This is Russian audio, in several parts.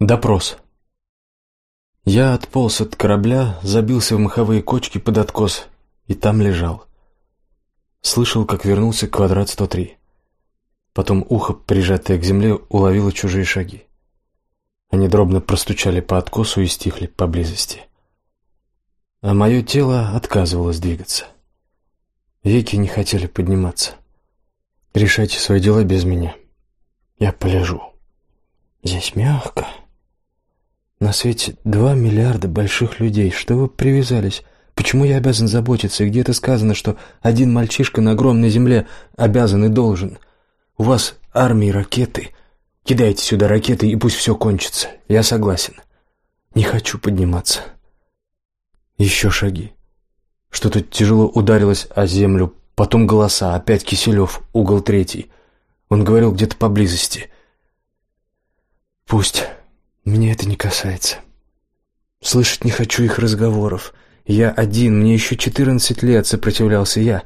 Допрос. Я отполз от корабля, забился в маховые кочки под откос и там лежал. Слышал, как вернулся квадрат 103. Потом ухо, прижатое к земле, уловило чужие шаги. Они дробно простучали по откосу и стихли поблизости. А мое тело отказывалось двигаться. Веки не хотели подниматься. Решайте свои дела без меня. Я полежу. Здесь мягко. На свете два миллиарда больших людей. Что вы привязались? Почему я обязан заботиться? И где это сказано, что один мальчишка на огромной земле обязан и должен? У вас армии ракеты. Кидайте сюда ракеты, и пусть все кончится. Я согласен. Не хочу подниматься. Еще шаги. Что-то тяжело ударилось о землю. Потом голоса. Опять Киселев, угол третий. Он говорил где-то поблизости. Пусть. Меня это не касается. Слышать не хочу их разговоров. Я один, мне еще четырнадцать лет сопротивлялся я.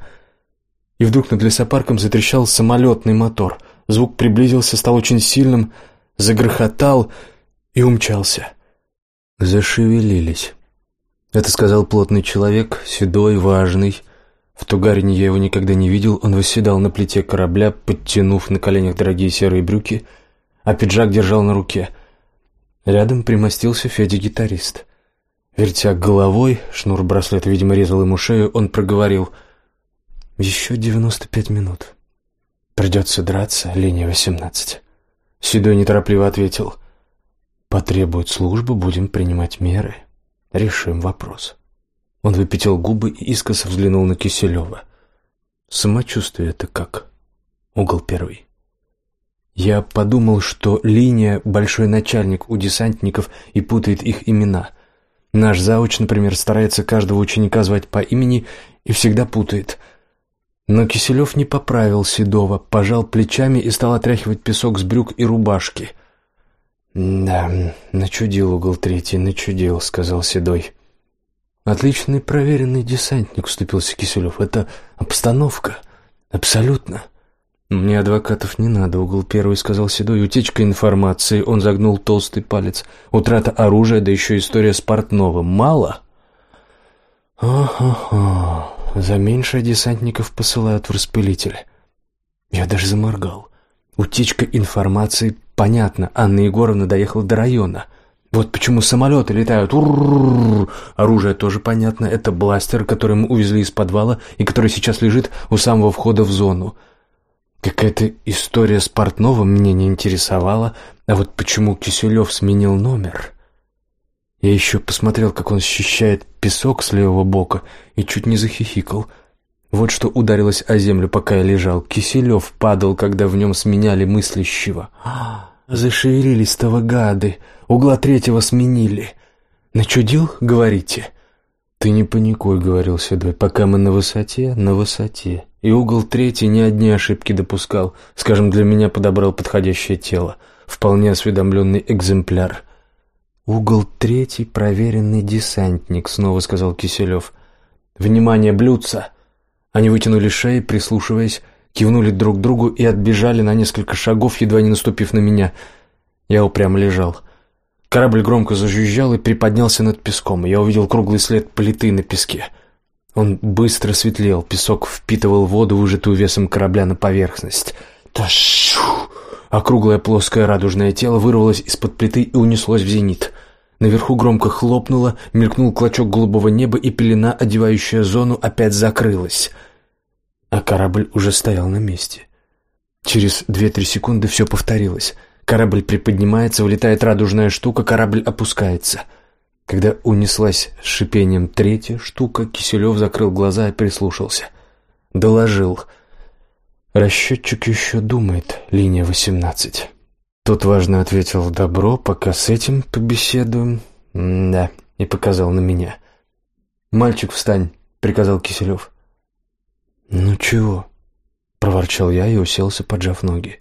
И вдруг над лесопарком затрещал самолетный мотор. Звук приблизился, стал очень сильным, загрохотал и умчался. Зашевелились. Это сказал плотный человек, седой, важный. В Тугарине я его никогда не видел. Он восседал на плите корабля, подтянув на коленях дорогие серые брюки, а пиджак держал на руке — Рядом примостился Федя-гитарист. Вертя головой, шнур браслета, видимо, резал ему шею, он проговорил «Еще девяносто пять минут. Придется драться, линия восемнадцать». Седой неторопливо ответил «Потребует службы, будем принимать меры. Решим вопрос». Он выпятил губы и искоса взглянул на Киселева. «Самочувствие это как?» Угол первый. Я подумал, что линия — большой начальник у десантников и путает их имена. Наш зауч, например, старается каждого ученика звать по имени и всегда путает. Но Киселев не поправил Седова, пожал плечами и стал отряхивать песок с брюк и рубашки. «Да, начудил угол третий, начудил», — сказал Седой. «Отличный проверенный десантник», — вступился Киселев. «Это обстановка. Абсолютно». «Мне адвокатов не надо», — угол первый сказал Седой. «Утечка информации», — он загнул толстый палец. «Утрата оружия, да еще история с Портновым. Мало?» «Ага, за меньшее десантников посылают в распылитель». Я даже заморгал. Утечка информации, понятно, Анна Егоровна доехала до района. Вот почему самолеты летают. Оружие тоже понятно. Это бластер, который мы увезли из подвала и который сейчас лежит у самого входа в зону. Какая-то история с Портновым меня не интересовала, а вот почему Киселев сменил номер... Я еще посмотрел, как он счищает песок с левого бока, и чуть не захихикал. Вот что ударилось о землю, пока я лежал. Киселев падал, когда в нем сменяли мыслящего. А, зашевелились того гады, угла третьего сменили. Начудил, говорите? Ты не паникуй, говорил Седой, пока мы на высоте, на высоте. И угол третий ни одни ошибки допускал. Скажем, для меня подобрал подходящее тело. Вполне осведомленный экземпляр. «Угол третий, проверенный десантник», — снова сказал Киселев. «Внимание, блюдца!» Они вытянули шеи, прислушиваясь, кивнули друг другу и отбежали на несколько шагов, едва не наступив на меня. Я упрямо лежал. Корабль громко зажужжал и приподнялся над песком. Я увидел круглый след плиты на песке — он быстро светлел, песок впитывал воду, выжатую весом корабля на поверхность. Ташу! Округлое плоское радужное тело вырвалось из-под плиты и унеслось в зенит. Наверху громко хлопнуло, мелькнул клочок голубого неба, и пелена, одевающая зону, опять закрылась. А корабль уже стоял на месте. Через две-три секунды все повторилось. Корабль приподнимается, вылетает радужная штука, корабль опускается — когда унеслась с шипением третья штука, Киселев закрыл глаза и прислушался. Доложил. «Расчетчик еще думает, линия восемнадцать». Тот важно ответил «Добро, пока с этим побеседуем». «Да», и показал на меня. «Мальчик, встань», — приказал Киселев. «Ну чего?» — проворчал я и уселся, поджав ноги.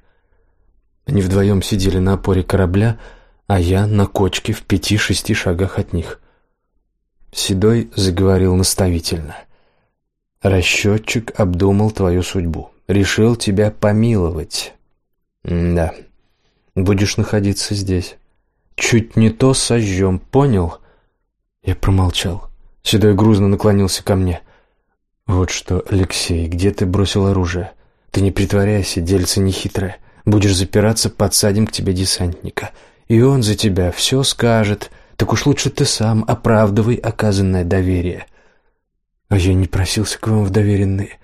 Они вдвоем сидели на опоре корабля, — а я на кочке в пяти-шести шагах от них. Седой заговорил наставительно. «Расчетчик обдумал твою судьбу, решил тебя помиловать. да, будешь находиться здесь. чуть не то сожжем, понял?» Я промолчал. Седой грузно наклонился ко мне. «Вот что, Алексей, где ты бросил оружие? Ты не притворяйся, дельце нехитрое. Будешь запираться, подсадим к тебе десантника. И он за тебя все скажет. Так уж лучше ты сам оправдывай оказанное доверие». А я не просился к вам в доверенные.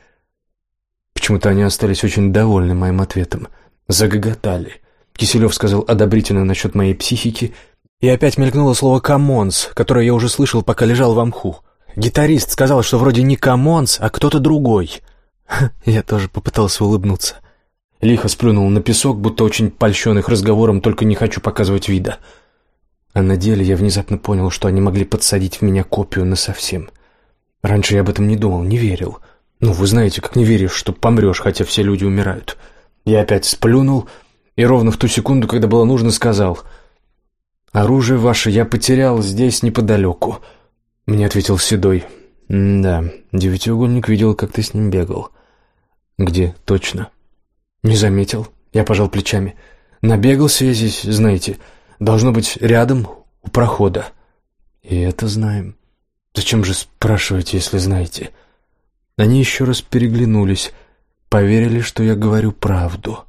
Почему-то они остались очень довольны моим ответом. Загоготали. Киселев сказал одобрительно насчет моей психики, и опять мелькнуло слово «коммонс», которое я уже слышал, пока лежал в мху. Гитарист сказал, что вроде не коммонс, а кто-то другой. Я тоже попытался улыбнуться. Лихо сплюнул на песок, будто очень польщен их разговором, только не хочу показывать вида. А на деле я внезапно понял, что они могли подсадить в меня копию насовсем. Раньше я об этом не думал, не верил. Ну, вы знаете, как не веришь, что помрешь, хотя все люди умирают. Я опять сплюнул и ровно в ту секунду, когда было нужно, сказал «Оружие ваше я потерял здесь неподалеку», — мне ответил Седой. «Да, девятиугольник видел, как ты с ним бегал». «Где? Точно?» «Не заметил». Я пожал плечами. «Набегался я здесь, знаете. Должно быть, рядом, у прохода». «И это знаем». «Зачем же спрашиваете, если знаете?» Они еще раз переглянулись, поверили, что я говорю правду.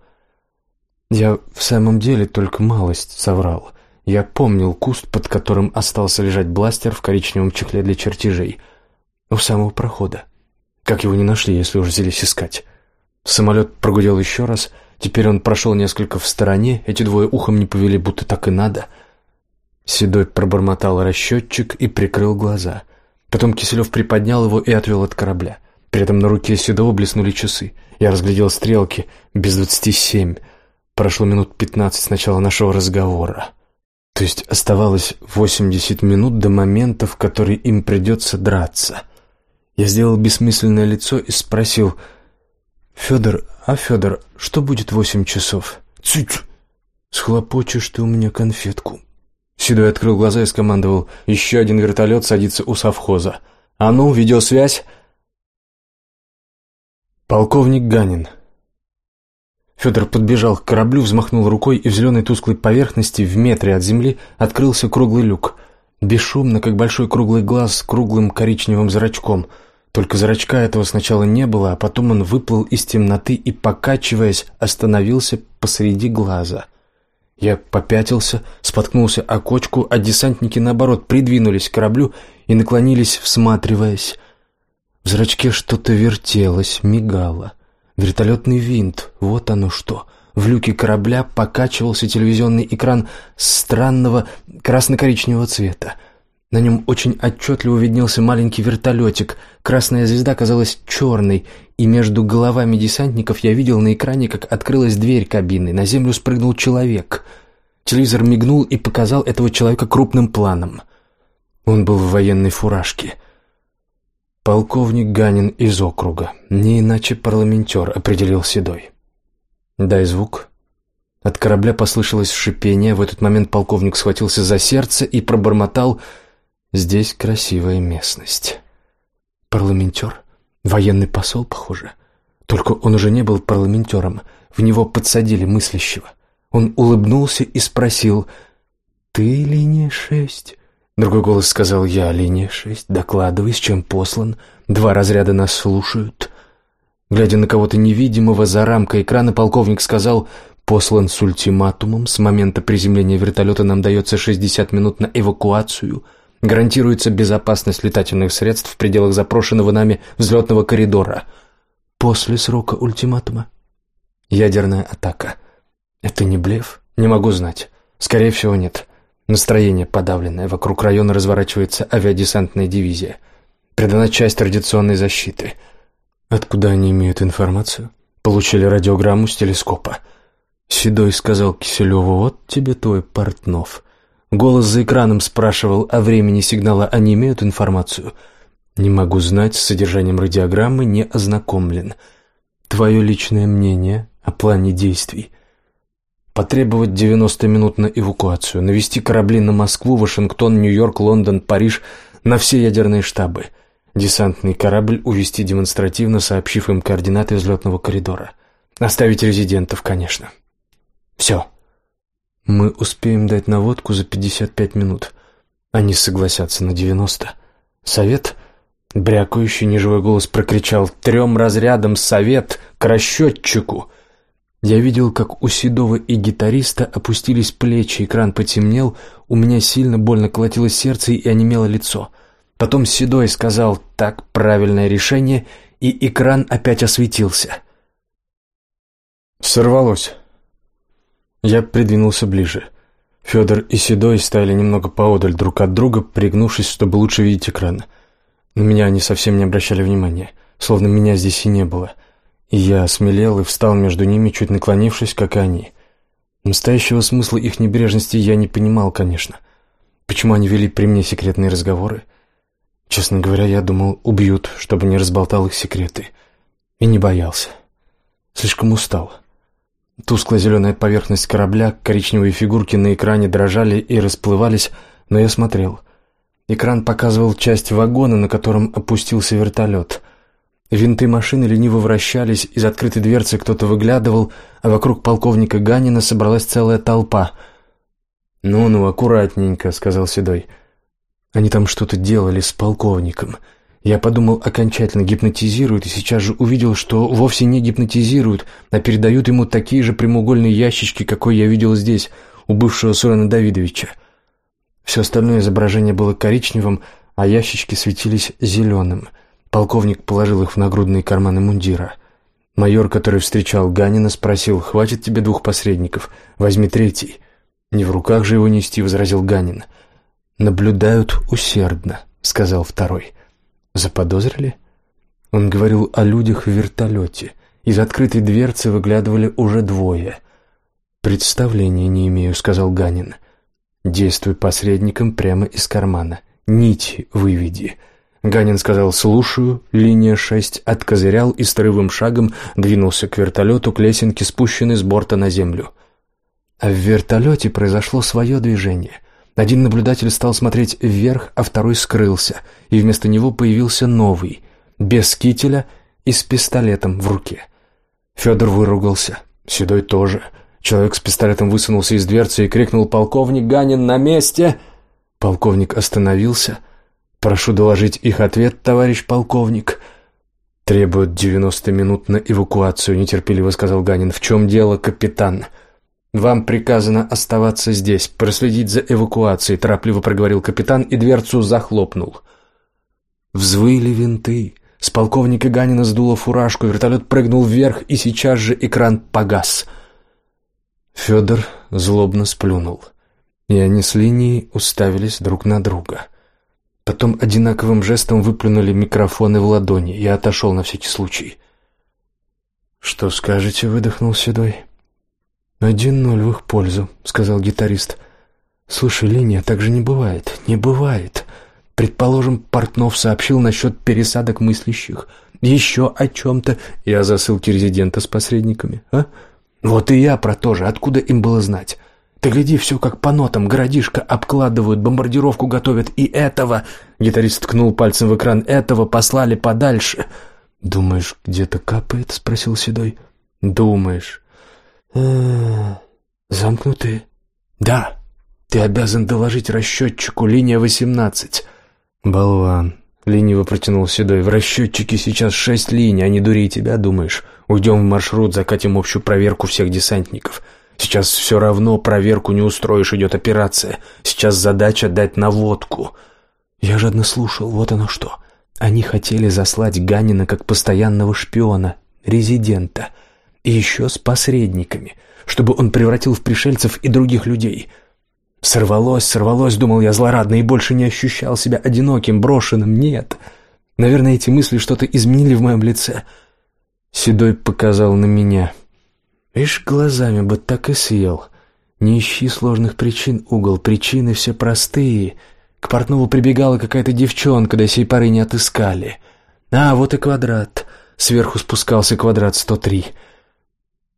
Я в самом деле только малость соврал. Я помнил куст, под которым остался лежать бластер в коричневом чехле для чертежей. У самого прохода. Как его не нашли, если уже взялись искать? Самолет прогудел еще раз. Теперь он прошел несколько в стороне. Эти двое ухом не повели, будто так и надо. Седой пробормотал расчетчик и прикрыл глаза. Потом Киселев приподнял его и отвел от корабля. При этом на руке Седова блеснули часы. Я разглядел стрелки. Без двадцати семь. Прошло минут пятнадцать с начала нашего разговора. То есть оставалось восемьдесят минут до момента, в который им придется драться. Я сделал бессмысленное лицо и спросил, «Федор, а Федор, что будет восемь часов?» «Цыть!» «Схлопочешь ты у меня конфетку». Седой открыл глаза и скомандовал, «Еще один вертолет садится у совхоза. А ну, видеосвязь!» Полковник Ганин. Федор подбежал к кораблю, взмахнул рукой, и в зеленой тусклой поверхности в метре от земли открылся круглый люк. Бесшумно, как большой круглый глаз с круглым коричневым зрачком. Только зрачка этого сначала не было, а потом он выплыл из темноты и, покачиваясь, остановился посреди глаза. Я попятился, споткнулся о кочку, а десантники, наоборот, придвинулись к кораблю и наклонились, всматриваясь. В зрачке что-то вертелось, мигало. Вертолетный винт, вот оно что. В люке корабля покачивался телевизионный экран странного красно-коричневого цвета. На нем очень отчетливо виднелся маленький вертолетик. Красная звезда казалась черной, и между головами десантников я видел на экране, как открылась дверь кабины. На землю спрыгнул человек. Телевизор мигнул и показал этого человека крупным планом. Он был в военной фуражке — «Полковник Ганин из округа. Не иначе парламентер», — определил Седой. «Дай звук». От корабля послышалось шипение. В этот момент полковник схватился за сердце и пробормотал «Здесь красивая местность». «Парламентер? Военный посол, похоже. Только он уже не был парламентером. В него подсадили мыслящего. Он улыбнулся и спросил «Ты линия шесть?» Другой голос сказал «Я, линия шесть, докладывай, с чем послан. Два разряда нас слушают». Глядя на кого-то невидимого за рамкой экрана, полковник сказал «Послан с ультиматумом. С момента приземления вертолета нам дается 60 минут на эвакуацию. Гарантируется безопасность летательных средств в пределах запрошенного нами взлетного коридора. После срока ультиматума. Ядерная атака. Это не блеф? Не могу знать. Скорее всего, нет». Настроение подавленное. Вокруг района разворачивается авиадесантная дивизия. Придана часть традиционной защиты. Откуда они имеют информацию? Получили радиограмму с телескопа. Седой сказал Киселеву, вот тебе твой Портнов. Голос за экраном спрашивал о времени сигнала, они имеют информацию? Не могу знать, с содержанием радиограммы не ознакомлен. Твое личное мнение о плане действий. Потребовать 90 минут на эвакуацию, навести корабли на Москву, Вашингтон, Нью-Йорк, Лондон, Париж, на все ядерные штабы. Десантный корабль увести демонстративно, сообщив им координаты взлетного коридора. Оставить резидентов, конечно. Все. Мы успеем дать наводку за пятьдесят пять минут. Они согласятся на девяносто. Совет? Брякающий неживой голос прокричал трем разрядом совет к расчетчику. Я видел, как у Седова и гитариста опустились плечи, экран потемнел, у меня сильно больно колотилось сердце и онемело лицо. Потом Седой сказал «так, правильное решение», и экран опять осветился. Сорвалось. Я придвинулся ближе. Федор и Седой стояли немного поодаль друг от друга, пригнувшись, чтобы лучше видеть экран. На меня они совсем не обращали внимания, словно меня здесь и не было. И я осмелел и встал между ними, чуть наклонившись, как и они. Настоящего смысла их небрежности я не понимал, конечно. Почему они вели при мне секретные разговоры? Честно говоря, я думал, убьют, чтобы не разболтал их секреты. И не боялся. Слишком устал. Тусклая зеленая поверхность корабля, коричневые фигурки на экране дрожали и расплывались, но я смотрел. Экран показывал часть вагона, на котором опустился вертолет. Винты машины лениво вращались, из открытой дверцы кто-то выглядывал, а вокруг полковника Ганина собралась целая толпа. «Ну-ну, аккуратненько», — сказал Седой. «Они там что-то делали с полковником». Я подумал, окончательно гипнотизируют, и сейчас же увидел, что вовсе не гипнотизируют, а передают ему такие же прямоугольные ящички, какой я видел здесь, у бывшего Сурена Давидовича. Все остальное изображение было коричневым, а ящички светились зеленым. Полковник положил их в нагрудные карманы мундира. Майор, который встречал Ганина, спросил, «Хватит тебе двух посредников? Возьми третий». «Не в руках же его нести», — возразил Ганин. «Наблюдают усердно», — сказал второй. Заподозрили? Он говорил о людях в вертолете. Из открытой дверцы выглядывали уже двое. «Представления не имею», — сказал Ганин. «Действуй посредником прямо из кармана. Нити выведи». Ганин сказал «слушаю», линия 6, откозырял и стрывым шагом двинулся к вертолету, к лесенке, спущенной с борта на землю. А в вертолете произошло свое движение. Один наблюдатель стал смотреть вверх, а второй скрылся, и вместо него появился новый, без кителя и с пистолетом в руке. Федор выругался, Седой тоже. Человек с пистолетом высунулся из дверцы и крикнул «Полковник Ганин на месте!» Полковник остановился. «Прошу доложить их ответ, товарищ полковник». «Требуют девяносто минут на эвакуацию», — нетерпеливо сказал Ганин. «В чем дело, капитан?» «Вам приказано оставаться здесь, проследить за эвакуацией», — торопливо проговорил капитан и дверцу захлопнул. Взвыли винты. С полковника Ганина сдуло фуражку, вертолет прыгнул вверх, и сейчас же экран погас. Федор злобно сплюнул, и они с линией уставились друг на друга. Потом одинаковым жестом выплюнули микрофоны в ладони. Я отошел на всякий случай. «Что скажете?» — выдохнул Седой. «Один ноль в их пользу», — сказал гитарист. «Слушай, Линия, так же не бывает. Не бывает. Предположим, Портнов сообщил насчет пересадок мыслящих. Еще о чем-то. И о засылке резидента с посредниками, а? Вот и я про то же. Откуда им было знать? Ты гляди, все как по нотам. Городишко обкладывают, бомбардировку готовят. И этого...» Гитарист ткнул пальцем в экран. «Этого послали подальше». «Думаешь, где-то капает?» — спросил Седой. «Думаешь». А, замкнутые. Да. Ты обязан доложить расчетчику линия восемнадцать. Болван. Лениво протянул Седой. В расчетчике сейчас шесть линий, а не дури тебя, думаешь. Уйдем в маршрут, закатим общую проверку всех десантников. Сейчас все равно проверку не устроишь, идет операция. Сейчас задача дать наводку. Я жадно слушал, вот оно что. Они хотели заслать Ганина как постоянного шпиона, резидента — и еще с посредниками, чтобы он превратил в пришельцев и других людей. Сорвалось, сорвалось, думал я злорадно, и больше не ощущал себя одиноким, брошенным, нет. Наверное, эти мысли что-то изменили в моем лице. Седой показал на меня. Ишь, глазами бы так и съел. Не ищи сложных причин, угол, причины все простые. К Портнову прибегала какая-то девчонка, до сей поры не отыскали. А, вот и квадрат. Сверху спускался квадрат 103.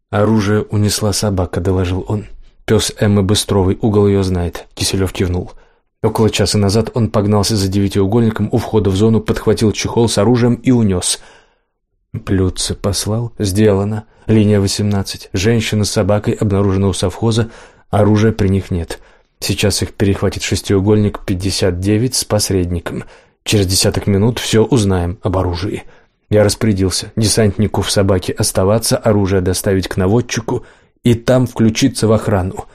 «Оружие унесла собака», — доложил он. «Пес Эммы Быстровой, угол ее знает», — Киселев кивнул. Около часа назад он погнался за девятиугольником у входа в зону, подхватил чехол с оружием и унес. Плютце послал. Сделано. Линия 18. Женщина с собакой обнаружена у совхоза. Оружия при них нет. Сейчас их перехватит шестиугольник 59 с посредником. Через десяток минут все узнаем об оружии. Я распорядился десантнику в собаке оставаться, оружие доставить к наводчику и там включиться в охрану.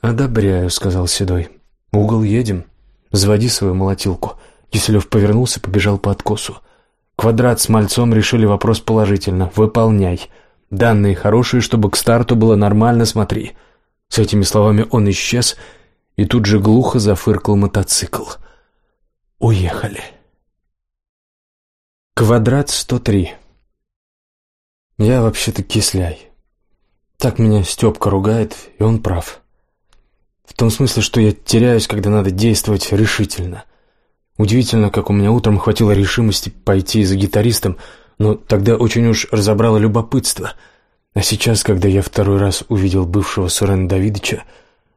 «Одобряю», — сказал Седой. «Угол едем. Заводи свою молотилку». Киселев повернулся, побежал по откосу. «Квадрат с мальцом решили вопрос положительно. Выполняй. Данные хорошие, чтобы к старту было нормально, смотри». С этими словами он исчез, и тут же глухо зафыркал мотоцикл. «Уехали». Квадрат 103. Я вообще-то кисляй. Так меня Степка ругает, и он прав. В том смысле, что я теряюсь, когда надо действовать решительно. Удивительно, как у меня утром хватило решимости пойти за гитаристом, но тогда очень уж разобрало любопытство. А сейчас, когда я второй раз увидел бывшего Сурена Давидовича,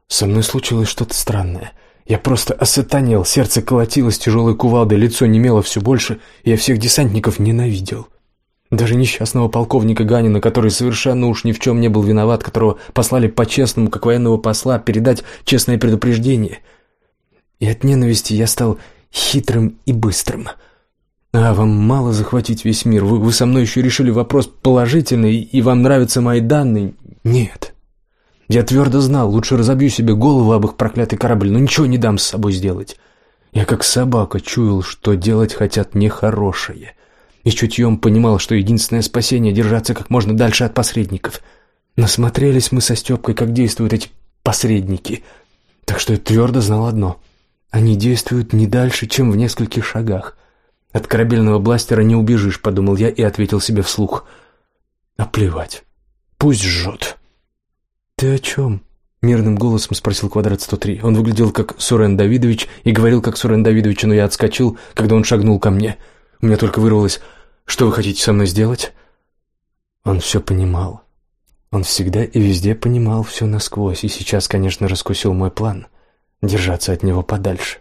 со мной случилось что-то странное — я просто осатанел, сердце колотилось тяжелой кувалдой, лицо немело все больше, и я всех десантников ненавидел. Даже несчастного полковника Ганина, который совершенно уж ни в чем не был виноват, которого послали по-честному, как военного посла, передать честное предупреждение. И от ненависти я стал хитрым и быстрым. А вам мало захватить весь мир? Вы, вы со мной еще решили вопрос положительный, и вам нравятся мои данные? Нет. Я твердо знал, лучше разобью себе голову об их проклятый корабль, но ничего не дам с собой сделать. Я как собака чуял, что делать хотят нехорошее. И чутьем понимал, что единственное спасение — держаться как можно дальше от посредников. Насмотрелись мы со Степкой, как действуют эти посредники. Так что я твердо знал одно — они действуют не дальше, чем в нескольких шагах. От корабельного бластера не убежишь, подумал я и ответил себе вслух. А плевать, пусть жжет. «Ты о чем?» — мирным голосом спросил Квадрат 103. Он выглядел как Сурен Давидович и говорил как Сурен Давидович, но я отскочил, когда он шагнул ко мне. У меня только вырвалось «Что вы хотите со мной сделать?» Он все понимал. Он всегда и везде понимал все насквозь, и сейчас, конечно, раскусил мой план — держаться от него подальше.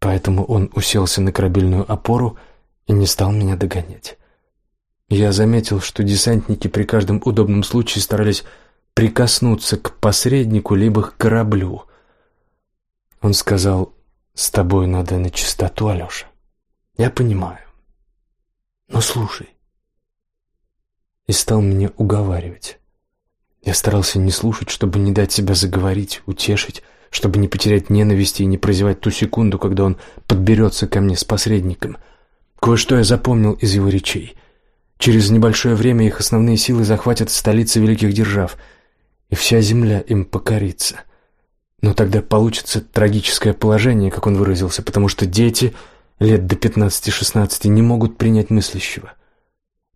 Поэтому он уселся на корабельную опору и не стал меня догонять. Я заметил, что десантники при каждом удобном случае старались прикоснуться к посреднику либо к кораблю. Он сказал, «С тобой надо на чистоту, Алеша. Я понимаю. Но слушай». И стал меня уговаривать. Я старался не слушать, чтобы не дать себя заговорить, утешить, чтобы не потерять ненависти и не прозевать ту секунду, когда он подберется ко мне с посредником. Кое-что я запомнил из его речей. Через небольшое время их основные силы захватят столицы великих держав — и вся земля им покорится. Но тогда получится трагическое положение, как он выразился, потому что дети лет до 15-16 не могут принять мыслящего.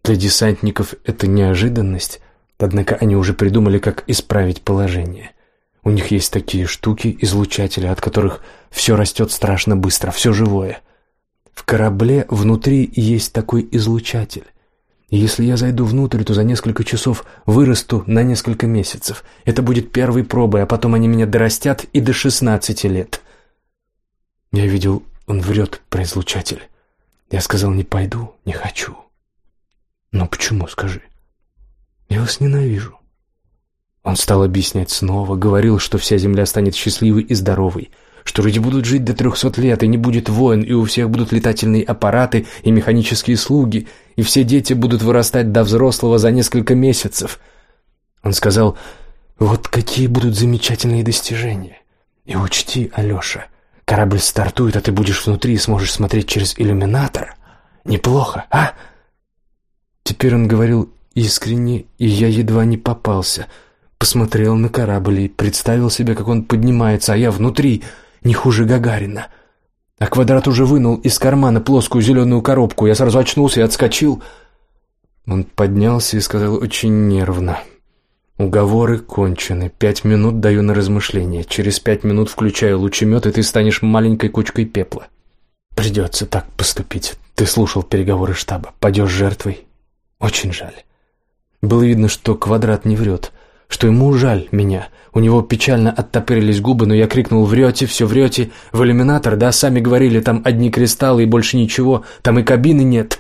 Для десантников это неожиданность, однако они уже придумали, как исправить положение. У них есть такие штуки, излучатели, от которых все растет страшно быстро, все живое. В корабле внутри есть такой излучатель. И если я зайду внутрь, то за несколько часов вырасту на несколько месяцев. Это будет первой пробой, а потом они меня дорастят и до шестнадцати лет. Я видел, он врет про излучатель. Я сказал, не пойду, не хочу. Но почему, скажи? Я вас ненавижу. Он стал объяснять снова, говорил, что вся земля станет счастливой и здоровой — что люди будут жить до трехсот лет, и не будет войн, и у всех будут летательные аппараты и механические слуги, и все дети будут вырастать до взрослого за несколько месяцев. Он сказал, вот какие будут замечательные достижения. И учти, Алеша, корабль стартует, а ты будешь внутри и сможешь смотреть через иллюминатор. Неплохо, а? Теперь он говорил искренне, и я едва не попался. Посмотрел на корабль и представил себе, как он поднимается, а я внутри — не хуже Гагарина. А квадрат уже вынул из кармана плоскую зеленую коробку. Я сразу очнулся и отскочил. Он поднялся и сказал очень нервно. «Уговоры кончены. Пять минут даю на размышление. Через пять минут включаю лучемет, и ты станешь маленькой кучкой пепла. Придется так поступить. Ты слушал переговоры штаба. Пойдешь жертвой. Очень жаль». Было видно, что квадрат не врет что ему жаль меня. У него печально оттопырились губы, но я крикнул «Врете, все врете! В иллюминатор, да? Сами говорили, там одни кристаллы и больше ничего, там и кабины нет!»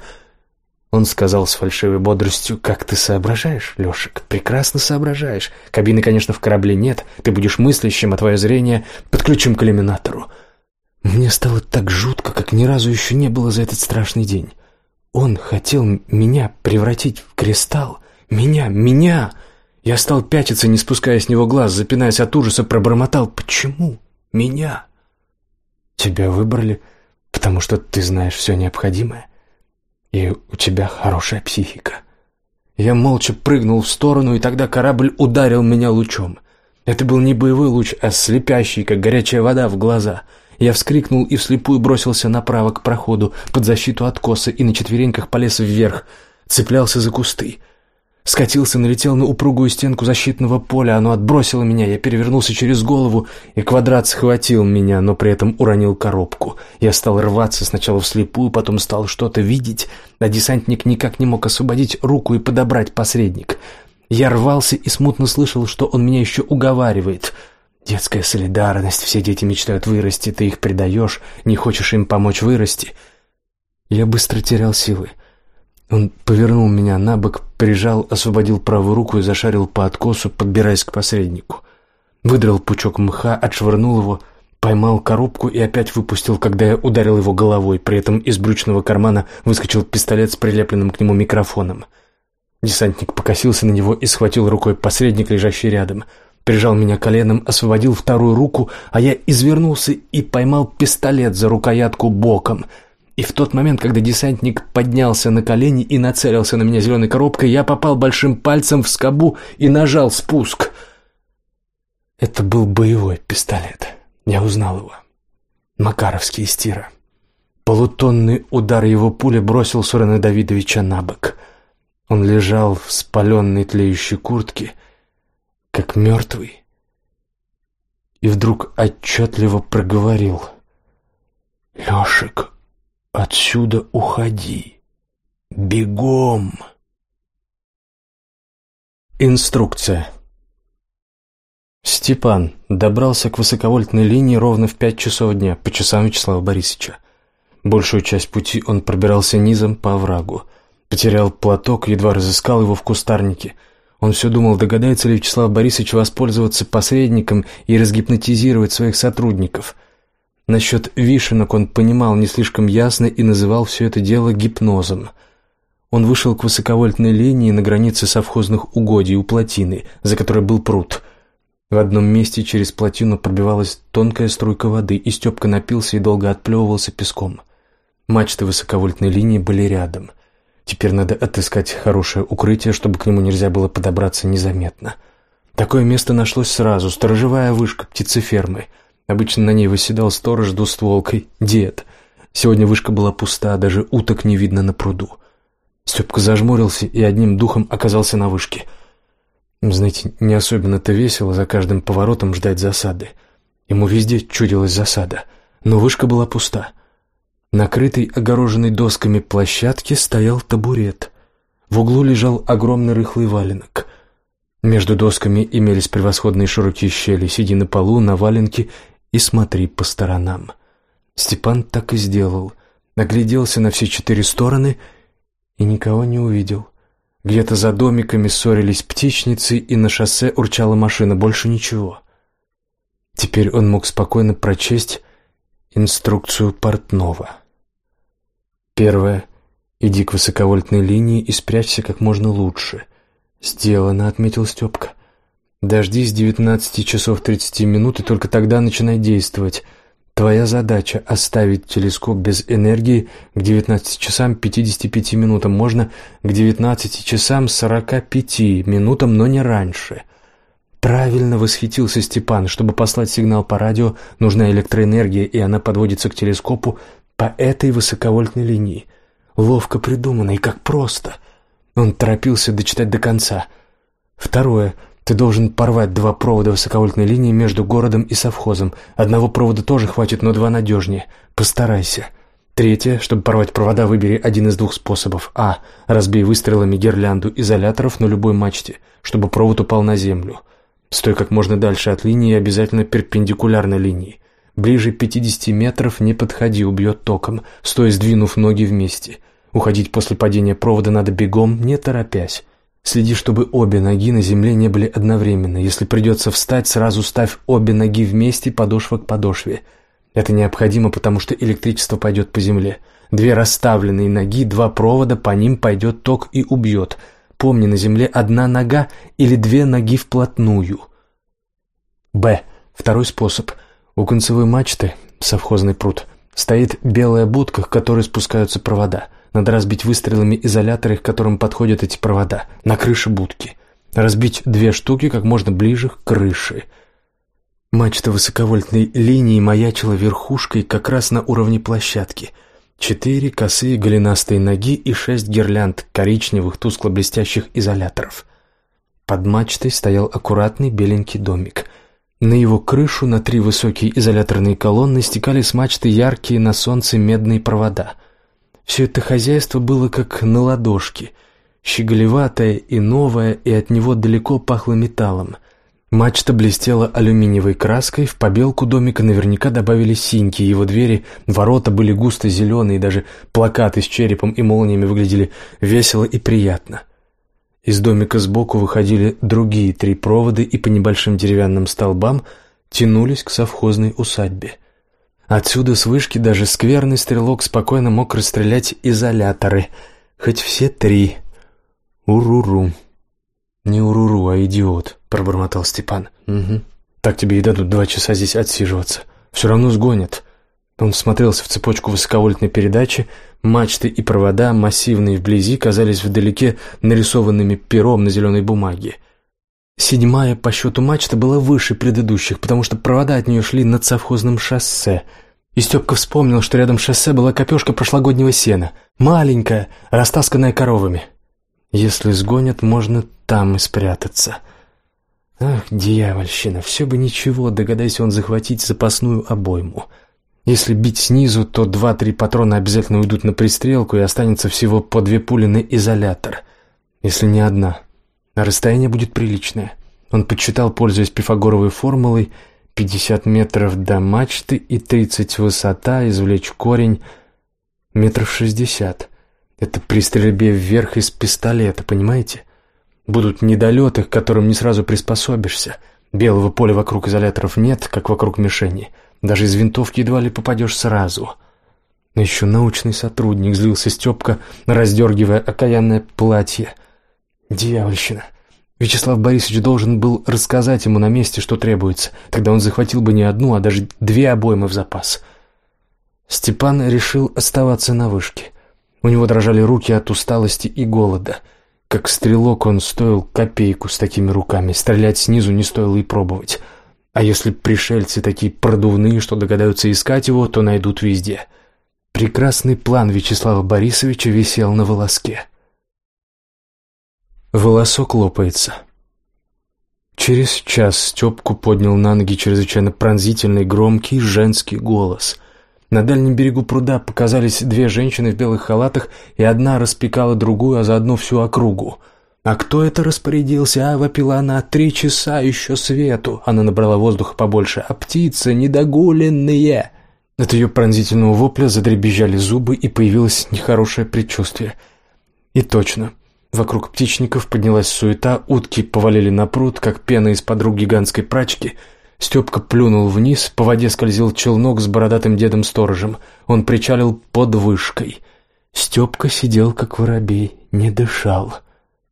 Он сказал с фальшивой бодростью, «Как ты соображаешь, Лешек? Прекрасно соображаешь. Кабины, конечно, в корабле нет. Ты будешь мыслящим, а твое зрение подключим к иллюминатору». Мне стало так жутко, как ни разу еще не было за этот страшный день. Он хотел меня превратить в кристалл. Меня, меня! Я стал пятиться, не спуская с него глаз, запинаясь от ужаса, пробормотал «Почему? Меня?» «Тебя выбрали, потому что ты знаешь все необходимое, и у тебя хорошая психика». Я молча прыгнул в сторону, и тогда корабль ударил меня лучом. Это был не боевой луч, а слепящий, как горячая вода в глаза — я вскрикнул и вслепую бросился направо к проходу, под защиту откоса, и на четвереньках полез вверх, цеплялся за кусты. Скатился, налетел на упругую стенку защитного поля, оно отбросило меня, я перевернулся через голову, и квадрат схватил меня, но при этом уронил коробку. Я стал рваться сначала вслепую, потом стал что-то видеть, а десантник никак не мог освободить руку и подобрать посредник. Я рвался и смутно слышал, что он меня еще уговаривает — Детская солидарность, все дети мечтают вырасти, ты их предаешь, не хочешь им помочь вырасти. Я быстро терял силы. Он повернул меня на бок, прижал, освободил правую руку и зашарил по откосу, подбираясь к посреднику. Выдрал пучок мха, отшвырнул его, поймал коробку и опять выпустил, когда я ударил его головой. При этом из брючного кармана выскочил пистолет с прилепленным к нему микрофоном. Десантник покосился на него и схватил рукой посредник, лежащий рядом — прижал меня коленом, освободил вторую руку, а я извернулся и поймал пистолет за рукоятку боком. И в тот момент, когда десантник поднялся на колени и нацелился на меня зеленой коробкой, я попал большим пальцем в скобу и нажал спуск. Это был боевой пистолет. Я узнал его. Макаровский из тира. Полутонный удар его пули бросил Сурена Давидовича на бок. Он лежал в спаленной тлеющей куртке — как мертвый, и вдруг отчетливо проговорил. «Лешек, отсюда уходи! Бегом!» Инструкция Степан добрался к высоковольтной линии ровно в пять часов дня, по часам Вячеслава Борисовича. Большую часть пути он пробирался низом по оврагу. Потерял платок, едва разыскал его в кустарнике — он все думал, догадается ли Вячеслав Борисович воспользоваться посредником и разгипнотизировать своих сотрудников. Насчет вишенок он понимал не слишком ясно и называл все это дело гипнозом. Он вышел к высоковольтной линии на границе совхозных угодий у плотины, за которой был пруд. В одном месте через плотину пробивалась тонкая струйка воды, и Степка напился и долго отплевывался песком. Мачты высоковольтной линии были рядом. Теперь надо отыскать хорошее укрытие, чтобы к нему нельзя было подобраться незаметно. Такое место нашлось сразу, сторожевая вышка птицефермы. Обычно на ней выседал сторож двустволкой, дед. Сегодня вышка была пуста, даже уток не видно на пруду. Степка зажмурился и одним духом оказался на вышке. Знаете, не особенно-то весело за каждым поворотом ждать засады. Ему везде чудилась засада, но вышка была пуста. Накрытой, огороженной досками площадке стоял табурет. В углу лежал огромный рыхлый валенок. Между досками имелись превосходные широкие щели. Сиди на полу, на валенке и смотри по сторонам. Степан так и сделал. Нагляделся на все четыре стороны и никого не увидел. Где-то за домиками ссорились птичницы, и на шоссе урчала машина. Больше ничего. Теперь он мог спокойно прочесть Инструкцию портного. Первое. Иди к высоковольтной линии и спрячься как можно лучше. Сделано, отметил Степка. Дождись 19 часов 30 минут и только тогда начинай действовать. Твоя задача — оставить телескоп без энергии к 19 часам 55 минутам. Можно к 19 часам 45 минутам, но не раньше — Правильно восхитился Степан. Чтобы послать сигнал по радио, нужна электроэнергия, и она подводится к телескопу по этой высоковольтной линии. Ловко придумано и как просто. Он торопился дочитать до конца. Второе. Ты должен порвать два провода высоковольтной линии между городом и совхозом. Одного провода тоже хватит, но два надежнее. Постарайся. Третье. Чтобы порвать провода, выбери один из двух способов. А. Разбей выстрелами гирлянду изоляторов на любой мачте, чтобы провод упал на землю. Стой как можно дальше от линии и обязательно перпендикулярно линии. Ближе 50 метров не подходи, убьет током. Стой, сдвинув ноги вместе. Уходить после падения провода надо бегом, не торопясь. Следи, чтобы обе ноги на земле не были одновременно. Если придется встать, сразу ставь обе ноги вместе, подошва к подошве. Это необходимо, потому что электричество пойдет по земле. Две расставленные ноги, два провода, по ним пойдет ток и убьет. Помни, на земле одна нога или две ноги вплотную. Б. Второй способ. У концевой мачты, совхозный пруд, стоит белая будка, к которой спускаются провода. Надо разбить выстрелами изоляторы, к которым подходят эти провода, на крыше будки. Разбить две штуки как можно ближе к крыше. Мачта высоковольтной линии маячила верхушкой как раз на уровне площадки. Четыре косые голенастые ноги и шесть гирлянд коричневых тускло-блестящих изоляторов. Под мачтой стоял аккуратный беленький домик. На его крышу на три высокие изоляторные колонны стекали с мачты яркие на солнце медные провода — все это хозяйство было как на ладошке, щеголеватое и новое, и от него далеко пахло металлом. Мачта блестела алюминиевой краской, в побелку домика наверняка добавили синьки, его двери, ворота были густо зеленые, даже плакаты с черепом и молниями выглядели весело и приятно. Из домика сбоку выходили другие три провода и по небольшим деревянным столбам тянулись к совхозной усадьбе. Отсюда с вышки даже скверный стрелок спокойно мог расстрелять изоляторы, хоть все три. Уруру. Не уруру, а идиот, пробормотал Степан. Угу. Так тебе и дадут два часа здесь отсиживаться. Все равно сгонят. Он всмотрелся в цепочку высоковольтной передачи, мачты и провода, массивные вблизи, казались вдалеке нарисованными пером на зеленой бумаге. Седьмая по счету мачта была выше предыдущих, потому что провода от нее шли над совхозным шоссе. И Степка вспомнил, что рядом шоссе была копешка прошлогоднего сена. Маленькая, растасканная коровами. Если сгонят, можно там и спрятаться. Ах, дьявольщина, все бы ничего, догадайся он захватить запасную обойму. Если бить снизу, то два-три патрона обязательно уйдут на пристрелку и останется всего по две пули на изолятор. Если не одна а расстояние будет приличное. Он подсчитал, пользуясь пифагоровой формулой, 50 метров до мачты и 30 высота, извлечь корень метров 60. Это при стрельбе вверх из пистолета, понимаете? Будут недолеты, к которым не сразу приспособишься. Белого поля вокруг изоляторов нет, как вокруг мишени. Даже из винтовки едва ли попадешь сразу. Но еще научный сотрудник злился Степка, раздергивая окаянное платье — Дьявольщина. Вячеслав Борисович должен был рассказать ему на месте, что требуется. Тогда он захватил бы не одну, а даже две обоймы в запас. Степан решил оставаться на вышке. У него дрожали руки от усталости и голода. Как стрелок он стоил копейку с такими руками. Стрелять снизу не стоило и пробовать. А если пришельцы такие продувные, что догадаются искать его, то найдут везде. Прекрасный план Вячеслава Борисовича висел на волоске. Волосок лопается. Через час Степку поднял на ноги чрезвычайно пронзительный, громкий женский голос. На дальнем берегу пруда показались две женщины в белых халатах, и одна распекала другую, а заодно всю округу. «А кто это распорядился?» «А, вопила она, три часа еще свету!» Она набрала воздуха побольше. «А птицы недогуленные!» От ее пронзительного вопля задребезжали зубы, и появилось нехорошее предчувствие. И точно — Вокруг птичников поднялась суета, утки повалили на пруд, как пена из-под гигантской прачки. Степка плюнул вниз, по воде скользил челнок с бородатым дедом-сторожем. Он причалил под вышкой. Степка сидел, как воробей, не дышал.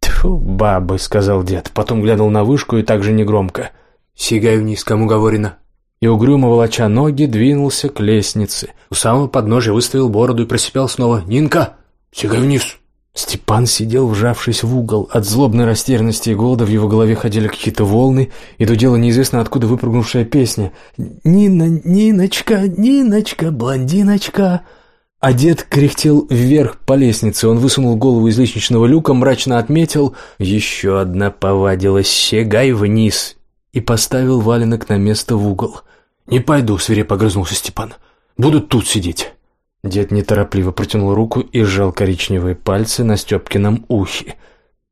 «Тьфу, бабы», — сказал дед, потом глянул на вышку и также негромко. «Сигай вниз, кому говорено». И угрюмо волоча ноги двинулся к лестнице. У самого подножия выставил бороду и просипел снова. «Нинка, сигай вниз!» Степан сидел, вжавшись в угол. От злобной растерянности и голода в его голове ходили какие-то волны, и дудела неизвестно откуда выпрыгнувшая песня. «Нина, Ниночка, Ниночка, блондиночка!» А дед кряхтел вверх по лестнице. Он высунул голову из лестничного люка, мрачно отметил «Еще одна повадилась, щегай вниз!» и поставил валенок на место в угол. «Не пойду», — свирепо огрызнулся Степан. «Буду тут сидеть». Дед неторопливо протянул руку и сжал коричневые пальцы на Степкином ухе.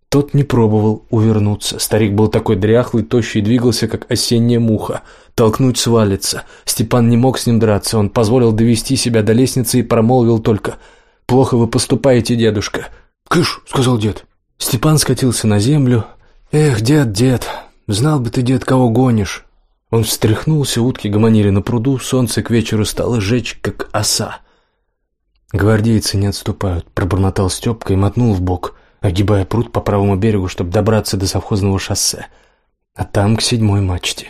Тот не пробовал увернуться. Старик был такой дряхлый, тощий двигался, как осенняя муха. Толкнуть свалится. Степан не мог с ним драться. Он позволил довести себя до лестницы и промолвил только Плохо вы поступаете, дедушка». «Кыш!» — сказал дед. Степан скатился на землю. «Эх, дед, дед, знал бы ты, дед, кого гонишь». Он встряхнулся, утки гомонили на пруду, солнце к вечеру стало жечь, как оса. «Гвардейцы не отступают», — пробормотал Степка и мотнул в бок, огибая пруд по правому берегу, чтобы добраться до совхозного шоссе. А там к седьмой мачте.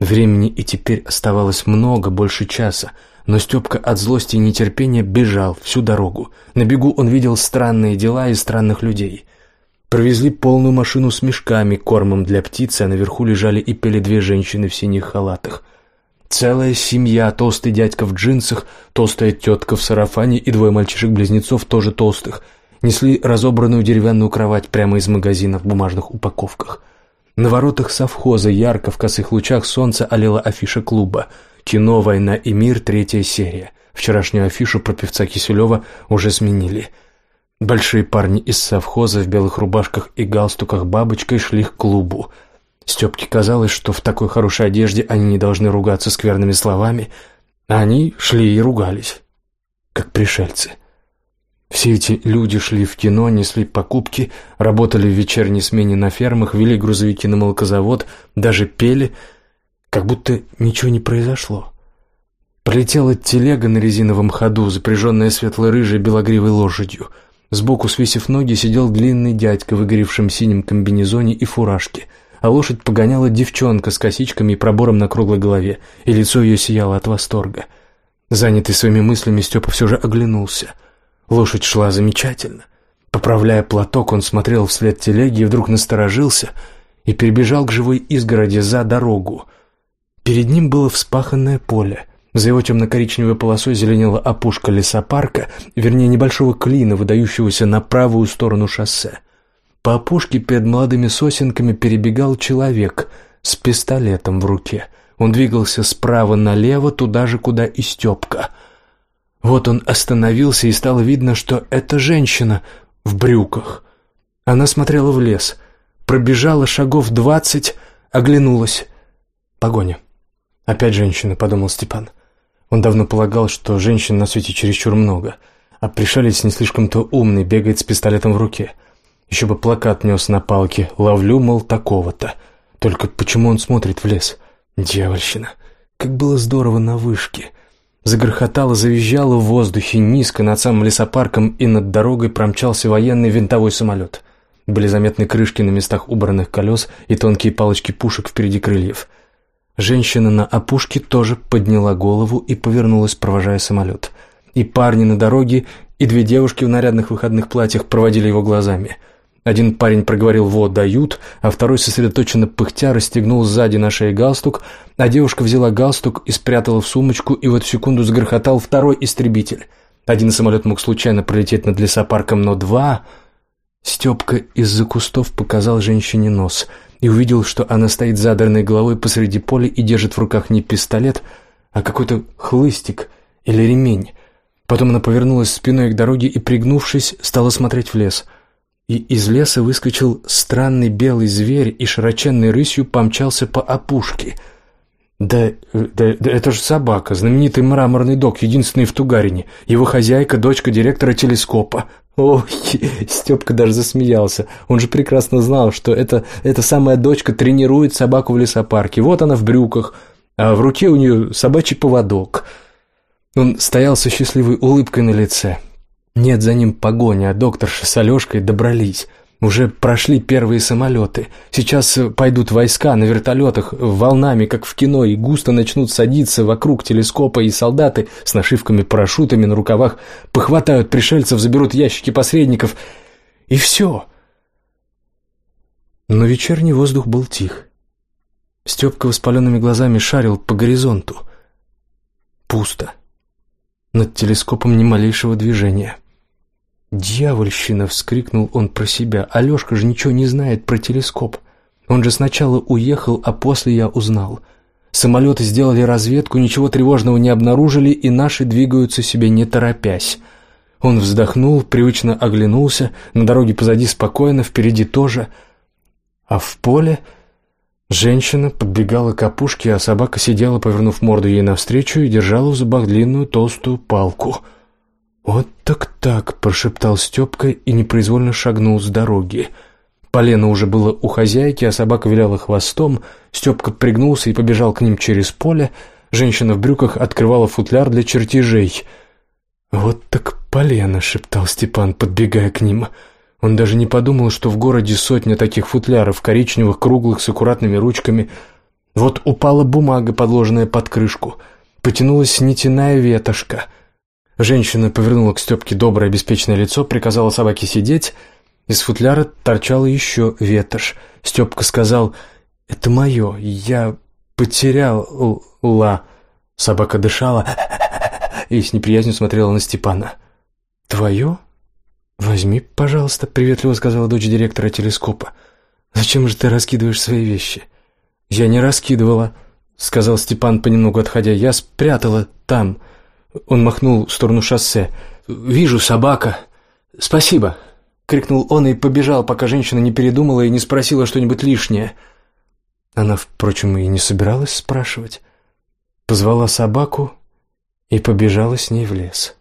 Времени и теперь оставалось много, больше часа, но Степка от злости и нетерпения бежал всю дорогу. На бегу он видел странные дела и странных людей. Провезли полную машину с мешками, кормом для птицы, а наверху лежали и пели две женщины в синих халатах. Целая семья, толстый дядька в джинсах, толстая тетка в сарафане и двое мальчишек-близнецов, тоже толстых, несли разобранную деревянную кровать прямо из магазина в бумажных упаковках. На воротах совхоза ярко в косых лучах солнца олела афиша клуба «Кино, война и мир. Третья серия». Вчерашнюю афишу про певца Киселева уже сменили. Большие парни из совхоза в белых рубашках и галстуках бабочкой шли к клубу – Степке казалось, что в такой хорошей одежде они не должны ругаться скверными словами, а они шли и ругались, как пришельцы. Все эти люди шли в кино, несли покупки, работали в вечерней смене на фермах, вели грузовики на молокозавод, даже пели, как будто ничего не произошло. Пролетела телега на резиновом ходу, запряженная светло-рыжей белогривой лошадью. Сбоку, свесив ноги, сидел длинный дядька в выгоревшем синем комбинезоне и фуражке — а лошадь погоняла девчонка с косичками и пробором на круглой голове, и лицо ее сияло от восторга. Занятый своими мыслями, Степа все же оглянулся. Лошадь шла замечательно. Поправляя платок, он смотрел вслед телеги и вдруг насторожился и перебежал к живой изгороди за дорогу. Перед ним было вспаханное поле. За его темно-коричневой полосой зеленела опушка лесопарка, вернее, небольшого клина, выдающегося на правую сторону шоссе. По опушке перед молодыми сосенками перебегал человек с пистолетом в руке. Он двигался справа налево, туда же, куда и Степка. Вот он остановился, и стало видно, что это женщина в брюках. Она смотрела в лес, пробежала шагов двадцать, оглянулась. Погоня. Опять женщина, подумал Степан. Он давно полагал, что женщин на свете чересчур много, а пришелец не слишком-то умный, бегает с пистолетом в руке — еще бы плакат нес на палке «Ловлю, мол, такого-то». Только почему он смотрит в лес? Дьявольщина. Как было здорово на вышке. Загрохотало, завизжало в воздухе низко над самым лесопарком, и над дорогой промчался военный винтовой самолет. Были заметны крышки на местах убранных колес и тонкие палочки пушек впереди крыльев. Женщина на опушке тоже подняла голову и повернулась, провожая самолет. И парни на дороге, и две девушки в нарядных выходных платьях проводили его глазами — один парень проговорил «вот, дают», а второй сосредоточенно пыхтя расстегнул сзади на шее галстук, а девушка взяла галстук и спрятала в сумочку, и в эту секунду загрохотал второй истребитель. Один самолет мог случайно пролететь над лесопарком, но два... Степка из-за кустов показал женщине нос и увидел, что она стоит задранной головой посреди поля и держит в руках не пистолет, а какой-то хлыстик или ремень. Потом она повернулась спиной к дороге и, пригнувшись, стала смотреть в лес — и из леса выскочил странный белый зверь и широченной рысью помчался по опушке. Да, да, да это же собака, знаменитый мраморный док, единственный в Тугарине. Его хозяйка, дочка директора телескопа. Ой, Степка даже засмеялся. Он же прекрасно знал, что это, эта самая дочка тренирует собаку в лесопарке. Вот она в брюках, а в руке у нее собачий поводок. Он стоял со счастливой улыбкой на лице. Нет за ним погони, а докторша с Алешкой добрались. Уже прошли первые самолеты. Сейчас пойдут войска на вертолетах волнами, как в кино, и густо начнут садиться вокруг телескопа, и солдаты с нашивками-парашютами на рукавах похватают пришельцев, заберут ящики посредников. И все. Но вечерний воздух был тих. Степка воспаленными глазами шарил по горизонту. Пусто. Над телескопом ни малейшего движения. «Дьявольщина!» — вскрикнул он про себя. «Алешка же ничего не знает про телескоп. Он же сначала уехал, а после я узнал. Самолеты сделали разведку, ничего тревожного не обнаружили, и наши двигаются себе не торопясь». Он вздохнул, привычно оглянулся, на дороге позади спокойно, впереди тоже. А в поле женщина подбегала к опушке, а собака сидела, повернув морду ей навстречу, и держала в зубах длинную толстую палку — «Вот так-так», — прошептал Степка и непроизвольно шагнул с дороги. Полено уже было у хозяйки, а собака виляла хвостом. Степка пригнулся и побежал к ним через поле. Женщина в брюках открывала футляр для чертежей. «Вот так полено», — шептал Степан, подбегая к ним. Он даже не подумал, что в городе сотня таких футляров, коричневых, круглых, с аккуратными ручками. Вот упала бумага, подложенная под крышку. Потянулась нитяная ветошка — Женщина повернула к Степке доброе беспечное лицо, приказала собаке сидеть. Из футляра торчала еще ветошь. Степка сказал «Это мое, я потерял ла». Собака дышала и с неприязнью смотрела на Степана. «Твое? Возьми, пожалуйста», — приветливо сказала дочь директора телескопа. «Зачем же ты раскидываешь свои вещи?» «Я не раскидывала», — сказал Степан, понемногу отходя. «Я спрятала там». Он махнул в сторону шоссе. «Вижу, собака. Спасибо!» Крикнул он и побежал, пока женщина не передумала и не спросила что-нибудь лишнее. Она, впрочем, и не собиралась спрашивать. Позвала собаку и побежала с ней в лес.